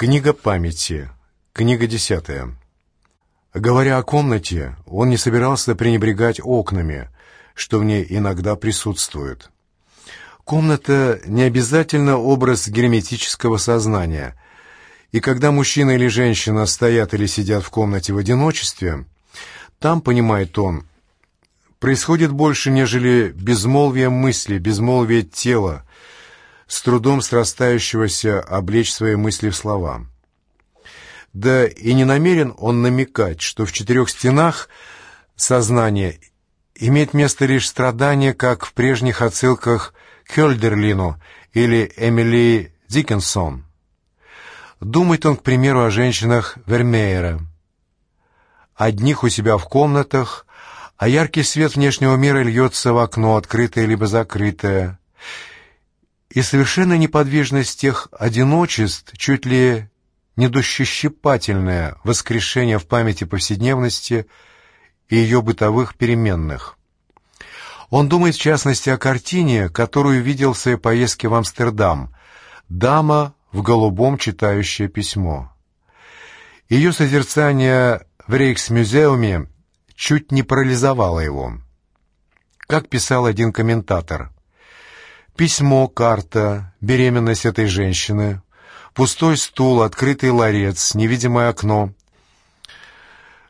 Книга памяти. Книга десятая. Говоря о комнате, он не собирался пренебрегать окнами, что в ней иногда присутствует. Комната не обязательно образ герметического сознания, и когда мужчина или женщина стоят или сидят в комнате в одиночестве, там, понимает он, происходит больше, нежели безмолвие мысли, безмолвие тела, с трудом срастающегося облечь свои мысли в слова. Да и не намерен он намекать, что в четырех стенах сознания имеет место лишь страдание, как в прежних отсылках к Хёльдерлину или Эмили Диккенсон. Думает он, к примеру, о женщинах Вермеера. Одних у себя в комнатах, а яркий свет внешнего мира льется в окно, открытое либо закрытое, и совершенно неподвижность тех одиночеств, чуть ли не дощещипательное воскрешение в памяти повседневности и ее бытовых переменных. Он думает, в частности, о картине, которую видел в своей поездке в Амстердам «Дама в голубом, читающая письмо». Ее созерцание в Рейхсмюзеуме чуть не парализовало его. Как писал один комментатор, Письмо, карта, беременность этой женщины, пустой стул, открытый ларец, невидимое окно.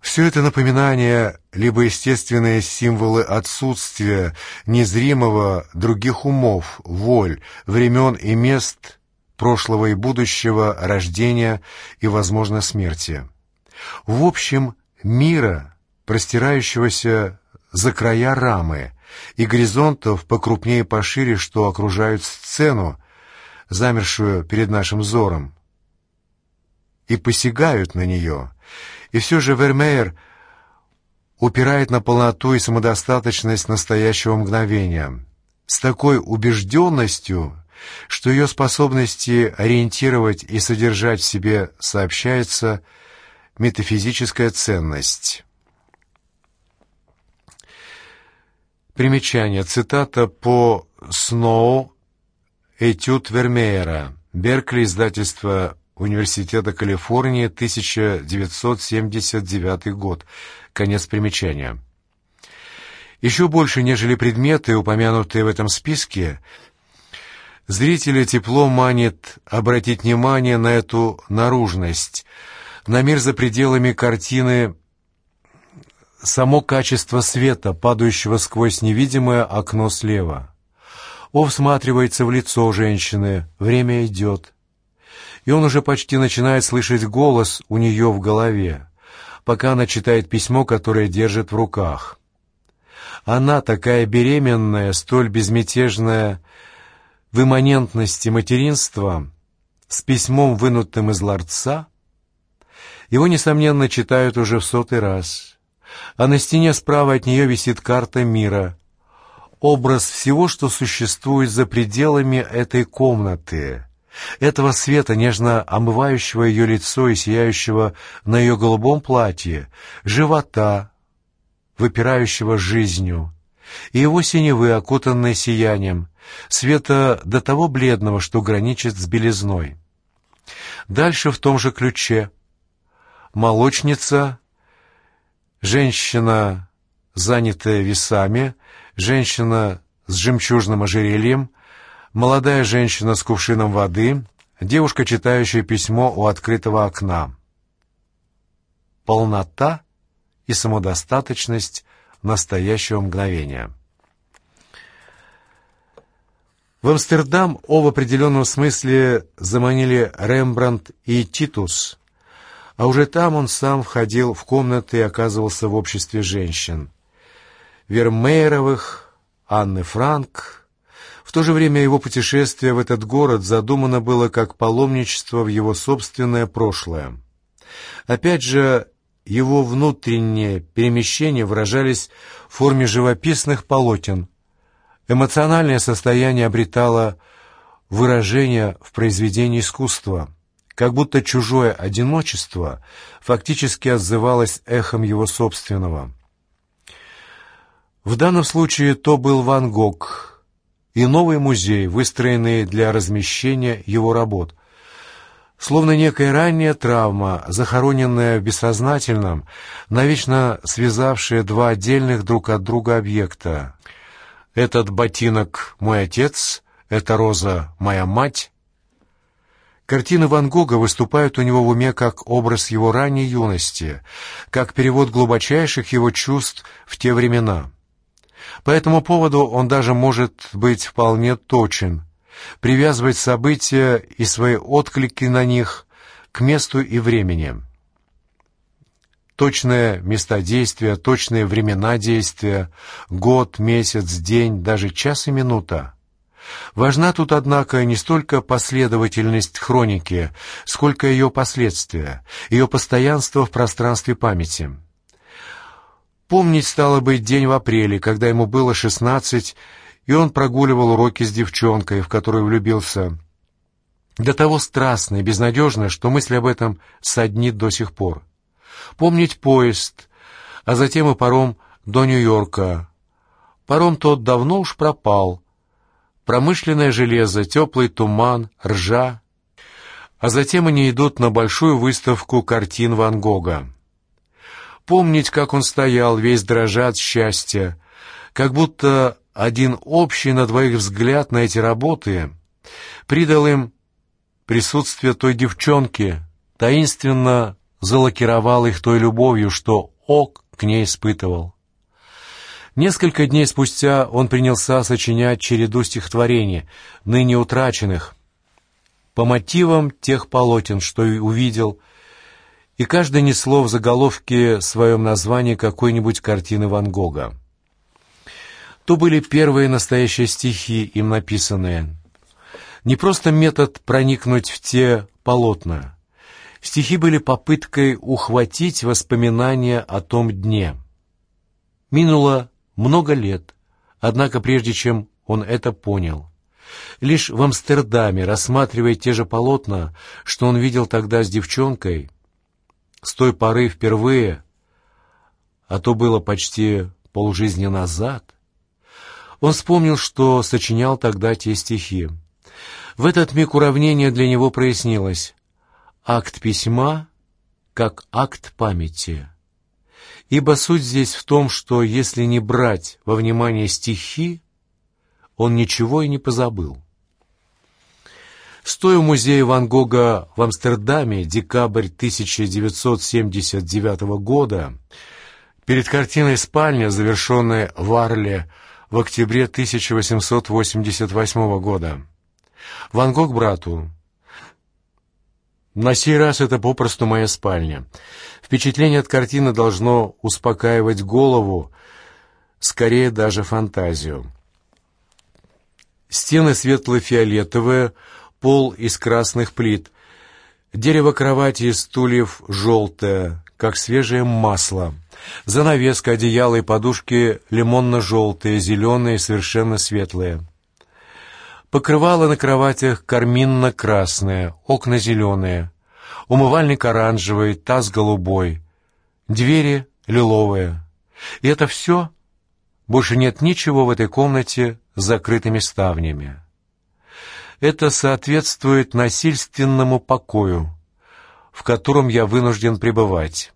Все это напоминание, либо естественные символы отсутствия незримого других умов, воль, времен и мест прошлого и будущего, рождения и, возможно, смерти. В общем, мира, простирающегося за края рамы, и горизонтов покрупнее и пошире, что окружают сцену, замершую перед нашим взором, и посягают на нее. И все же Вермеер упирает на полноту и самодостаточность настоящего мгновения с такой убежденностью, что ее способности ориентировать и содержать в себе сообщается метафизическая ценность. Примечание. Цитата по Сноу «Этюд Вермеера». Беркли, издательство Университета Калифорнии, 1979 год. Конец примечания. Еще больше, нежели предметы, упомянутые в этом списке, зрителя тепло манит обратить внимание на эту наружность, на мир за пределами картины само качество света, падающего сквозь невидимое окно слева. Он всматривается в лицо женщины, время идет. И он уже почти начинает слышать голос у нее в голове, пока она читает письмо, которое держит в руках. Она, такая беременная, столь безмятежная в имманентности материнства, с письмом, вынутым из ларца, его, несомненно, читают уже в сотый раз — а на стене справа от нее висит карта мира. Образ всего, что существует за пределами этой комнаты, этого света, нежно омывающего ее лицо и сияющего на ее голубом платье, живота, выпирающего жизнью, и его синевы, окутанные сиянием, света до того бледного, что граничит с белизной. Дальше в том же ключе. Молочница женщина, занятая весами, женщина с жемчужным ожерельем, молодая женщина с кувшином воды, девушка, читающая письмо у открытого окна. Полнота и самодостаточность настоящего мгновения. В Амстердам О в определенном смысле заманили Рембрандт и Титус – а уже там он сам входил в комнаты и оказывался в обществе женщин. Вермееровых, Анны Франк. В то же время его путешествие в этот город задумано было как паломничество в его собственное прошлое. Опять же, его внутренние перемещения выражались в форме живописных полотен. Эмоциональное состояние обретало выражение в произведении искусства – как будто чужое одиночество фактически отзывалось эхом его собственного. В данном случае то был Ван Гог и новый музей, выстроенный для размещения его работ. Словно некая ранняя травма, захороненная в бессознательном, навечно связавшая два отдельных друг от друга объекта. Этот ботинок — мой отец, эта роза — моя мать. Картины Ван Гога выступают у него в уме как образ его ранней юности, как перевод глубочайших его чувств в те времена. По этому поводу он даже может быть вполне точен, привязывать события и свои отклики на них к месту и времени. Точные места действия, точные времена действия, год, месяц, день, даже час и минута. Важна тут, однако, не столько последовательность хроники, сколько ее последствия, ее постоянство в пространстве памяти. Помнить стало быть день в апреле, когда ему было шестнадцать, и он прогуливал уроки с девчонкой, в которую влюбился. До того страстно и безнадежно, что мысль об этом соднит до сих пор. Помнить поезд, а затем и паром до Нью-Йорка. Паром тот давно уж пропал. Промышленное железо, теплый туман, ржа. А затем они идут на большую выставку картин Ван Гога. Помнить, как он стоял, весь дрожа от счастья, как будто один общий на двоих взгляд на эти работы придал им присутствие той девчонки, таинственно залакировал их той любовью, что Ок к ней испытывал. Несколько дней спустя он принялся сочинять череду стихотворений, ныне утраченных, по мотивам тех полотен, что и увидел, и каждое несло в заголовке своем названии какой-нибудь картины Ван Гога. То были первые настоящие стихи, им написанные. Не просто метод проникнуть в те полотна. Стихи были попыткой ухватить воспоминания о том дне. Минуло много лет, однако прежде чем он это понял. Лишь в Амстердаме, рассматривая те же полотна, что он видел тогда с девчонкой, с той поры впервые, а то было почти полжизни назад, он вспомнил, что сочинял тогда те стихи. В этот миг уравнение для него прояснилось. Акт письма как акт памяти. Ибо суть здесь в том, что если не брать во внимание стихи, он ничего и не позабыл. Стоя в музее Ван Гога в Амстердаме, декабрь 1979 года, перед картиной «Спальня», завершенной в Арле в октябре 1888 года. Ван Гог брату. На сей раз это попросту моя спальня. Впечатление от картины должно успокаивать голову, скорее даже фантазию. Стены светло-фиолетовые, пол из красных плит, дерево кровати и стульев желтое, как свежее масло — Занавеска, одеяло и подушки лимонно-желтые, зеленые, совершенно светлые. Покрывало на кроватях карминно-красное, окна зеленые, умывальник оранжевый, таз голубой, двери лиловые. И это все? Больше нет ничего в этой комнате с закрытыми ставнями. Это соответствует насильственному покою, в котором я вынужден пребывать.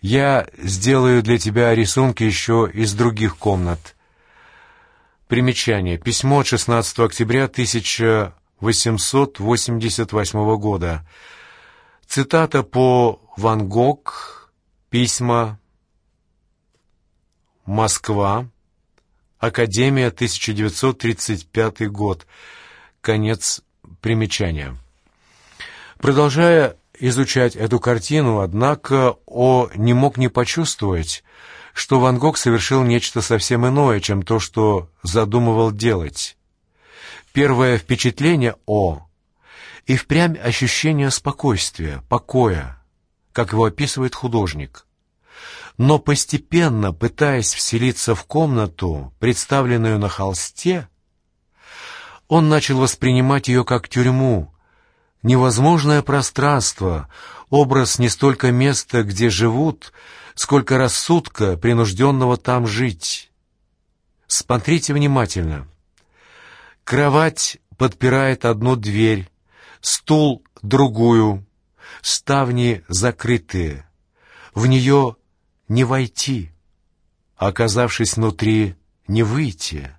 Я сделаю для тебя рисунки еще из других комнат. Примечание. Письмо от 16 октября 1888 года. Цитата по Ван Гог. Письма. Москва. Академия, 1935 год. Конец примечания. Продолжая изучать эту картину, однако О не мог не почувствовать, что Ван Гог совершил нечто совсем иное, чем то, что задумывал делать. Первое впечатление О и впрямь ощущение спокойствия, покоя, как его описывает художник. Но постепенно, пытаясь вселиться в комнату, представленную на холсте, он начал воспринимать ее как тюрьму, Невозможное пространство, образ не столько места, где живут, сколько рассудка, принужденного там жить. Смотрите внимательно. Кровать подпирает одну дверь, стул другую, ставни закрытые. В нее не войти, оказавшись внутри, не выйти.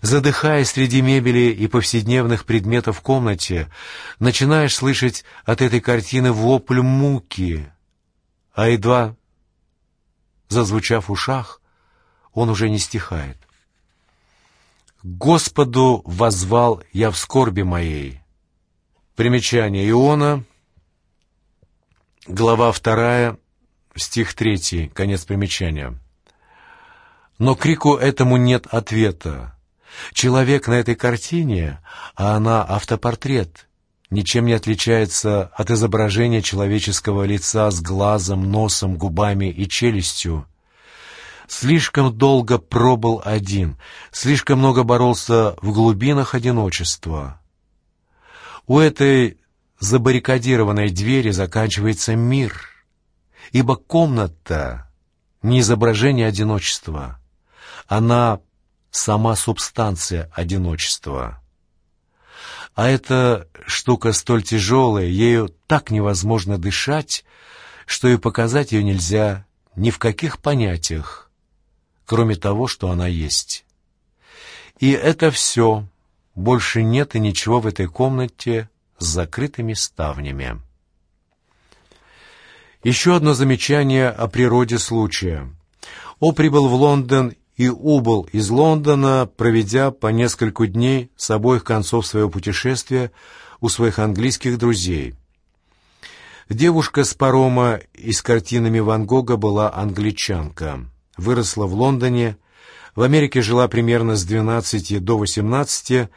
Задыхаясь среди мебели и повседневных предметов в комнате, начинаешь слышать от этой картины вопль муки, а едва зазвучав в ушах, он уже не стихает. «Господу возвал я в скорби моей». Примечание Иона, глава вторая, стих третий, конец примечания. Но крику этому нет ответа. Человек на этой картине, а она автопортрет, ничем не отличается от изображения человеческого лица с глазом, носом, губами и челюстью. Слишком долго пробыл один, слишком много боролся в глубинах одиночества. У этой забаррикадированной двери заканчивается мир, ибо комната — не изображение одиночества, она сама субстанция одиночества. А эта штука столь тяжелая, ею так невозможно дышать, что и показать ее нельзя ни в каких понятиях, кроме того, что она есть. И это все. Больше нет и ничего в этой комнате с закрытыми ставнями. Еще одно замечание о природе случая. О прибыл в Лондон и убыл из Лондона, проведя по несколько дней с обоих концов своего путешествия у своих английских друзей. Девушка с парома из картинами Ван Гога была англичанка. Выросла в Лондоне, в Америке жила примерно с 12 до 18,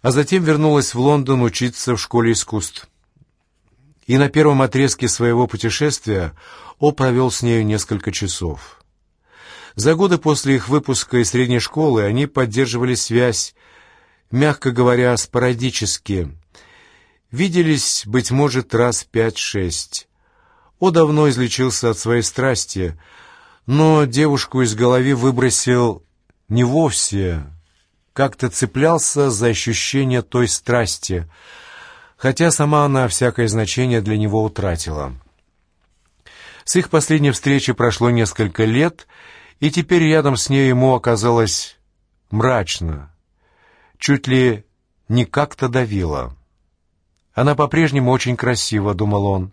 а затем вернулась в Лондон учиться в школе искусств. И на первом отрезке своего путешествия О провел с нею несколько часов. За годы после их выпуска из средней школы они поддерживали связь, мягко говоря, спорадически. Виделись, быть может, раз пять-шесть. О давно излечился от своей страсти, но девушку из головы выбросил не вовсе, как-то цеплялся за ощущение той страсти, хотя сама она всякое значение для него утратила. С их последней встречи прошло несколько лет — и теперь рядом с ней ему оказалось мрачно, чуть ли не как-то давило. Она по-прежнему очень красива, думал он.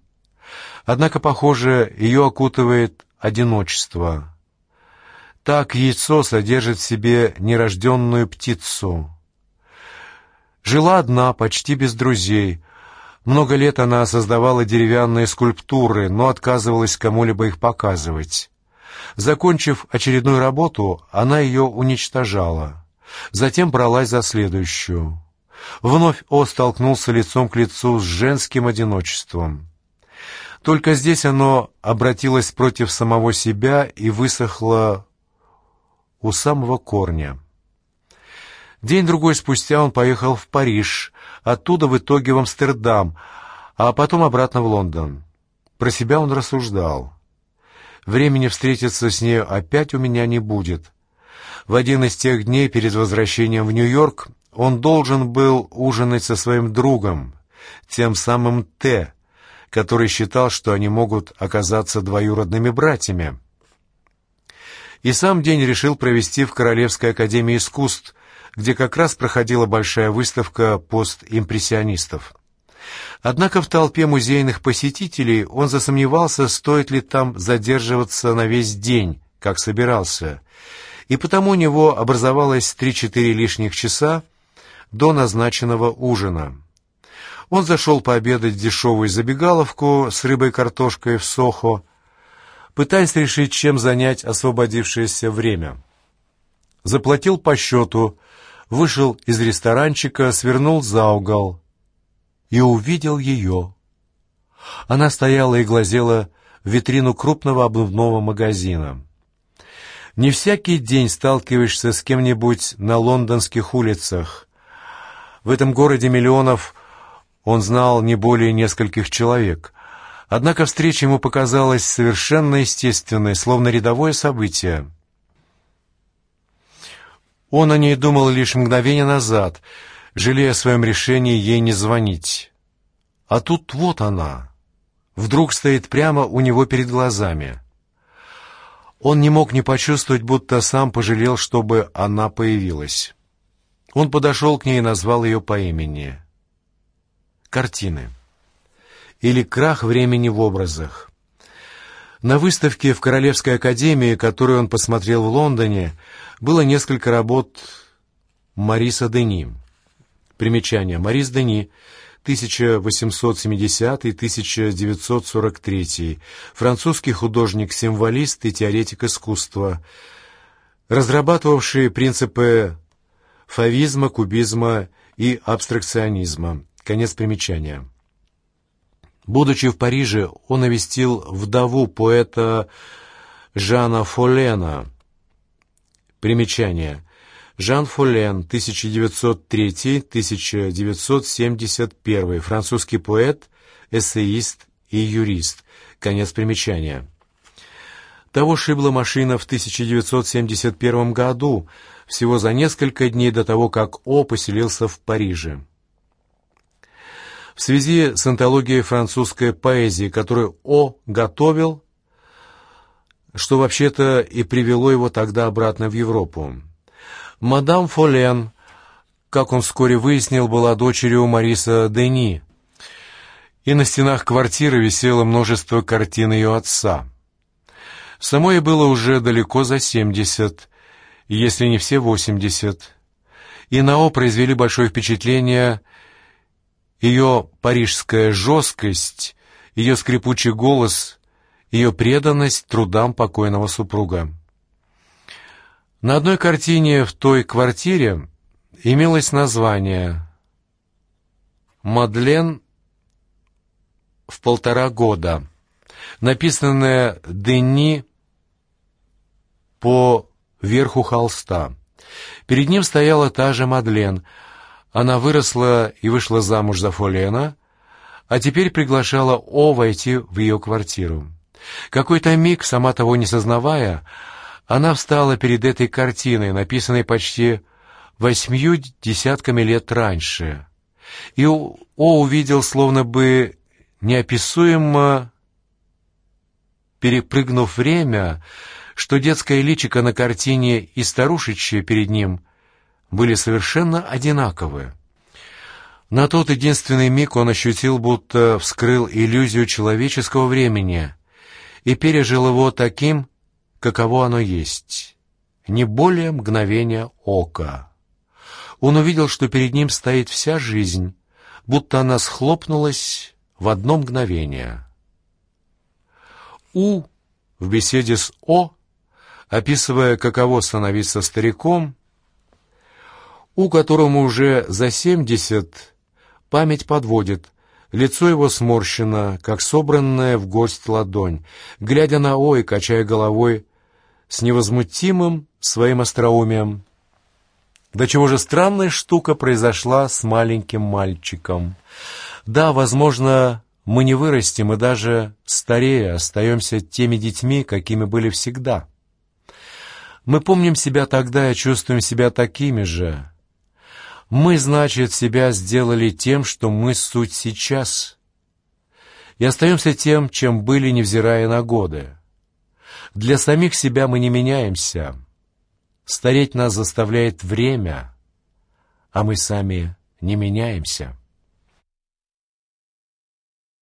Однако, похоже, ее окутывает одиночество. Так яйцо содержит в себе нерожденную птицу. Жила одна, почти без друзей. Много лет она создавала деревянные скульптуры, но отказывалась кому-либо их показывать. Закончив очередную работу, она ее уничтожала. Затем бралась за следующую. Вновь О столкнулся лицом к лицу с женским одиночеством. Только здесь оно обратилось против самого себя и высохло у самого корня. День-другой спустя он поехал в Париж, оттуда в итоге в Амстердам, а потом обратно в Лондон. Про себя он рассуждал. Времени встретиться с нею опять у меня не будет. В один из тех дней перед возвращением в Нью-Йорк он должен был ужинать со своим другом, тем самым Т, который считал, что они могут оказаться двоюродными братьями. И сам день решил провести в Королевской академии искусств, где как раз проходила большая выставка постимпрессионистов. Однако в толпе музейных посетителей он засомневался, стоит ли там задерживаться на весь день, как собирался, и потому у него образовалось три-четыре лишних часа до назначенного ужина. Он зашел пообедать в дешевую забегаловку с рыбой-картошкой в Сохо, пытаясь решить, чем занять освободившееся время. Заплатил по счету, вышел из ресторанчика, свернул за угол — и увидел ее. Она стояла и глазела в витрину крупного обувного магазина. Не всякий день сталкиваешься с кем-нибудь на лондонских улицах. В этом городе миллионов он знал не более нескольких человек. Однако встреча ему показалась совершенно естественной, словно рядовое событие. Он о ней думал лишь мгновение назад — жалея о своем решении ей не звонить. А тут вот она, вдруг стоит прямо у него перед глазами. Он не мог не почувствовать, будто сам пожалел, чтобы она появилась. Он подошел к ней и назвал ее по имени. Картины. Или крах времени в образах. На выставке в Королевской академии, которую он посмотрел в Лондоне, было несколько работ Мариса Дени. Примечание. Марис Дени, 1870-1943, французский художник-символист и теоретик искусства, разрабатывавший принципы фавизма, кубизма и абстракционизма. Конец примечания. Будучи в Париже, он навестил вдову поэта Жана Фолена. Примечание. Жан Фолен, 1903-1971, французский поэт, эссеист и юрист. Конец примечания. Того шибла машина в 1971 году, всего за несколько дней до того, как О поселился в Париже. В связи с антологией французской поэзии, которую О готовил, что вообще-то и привело его тогда обратно в Европу. Мадам Фолен, как он вскоре выяснил, была дочерью Мариса Дени, и на стенах квартиры висело множество картин ее отца. Самой было уже далеко за семьдесят, если не все восемьдесят, и на О произвели большое впечатление ее парижская жесткость, ее скрипучий голос, ее преданность трудам покойного супруга. На одной картине в той квартире имелось название «Мадлен в полтора года», написанное Дени по верху холста. Перед ним стояла та же Мадлен. Она выросла и вышла замуж за Фолена, а теперь приглашала О войти в ее квартиру. Какой-то миг, сама того не сознавая, она встала перед этой картиной, написанной почти восьмью десятками лет раньше, и О увидел, словно бы неописуемо перепрыгнув время, что детское личико на картине и старушечье перед ним были совершенно одинаковы. На тот единственный миг он ощутил, будто вскрыл иллюзию человеческого времени и пережил его таким, каково оно есть, не более мгновения ока. Он увидел, что перед ним стоит вся жизнь, будто она схлопнулась в одно мгновение. У в беседе с О, описывая, каково становиться стариком, у которому уже за семьдесят память подводит, лицо его сморщено, как собранная в горсть ладонь, глядя на О и качая головой, с невозмутимым своим остроумием. До чего же странная штука произошла с маленьким мальчиком. Да, возможно, мы не вырастем и даже старея остаемся теми детьми, какими были всегда. Мы помним себя тогда и чувствуем себя такими же. Мы, значит, себя сделали тем, что мы суть сейчас. И остаемся тем, чем были, невзирая на годы. Для самих себя мы не меняемся. Стареть нас заставляет время, а мы сами не меняемся.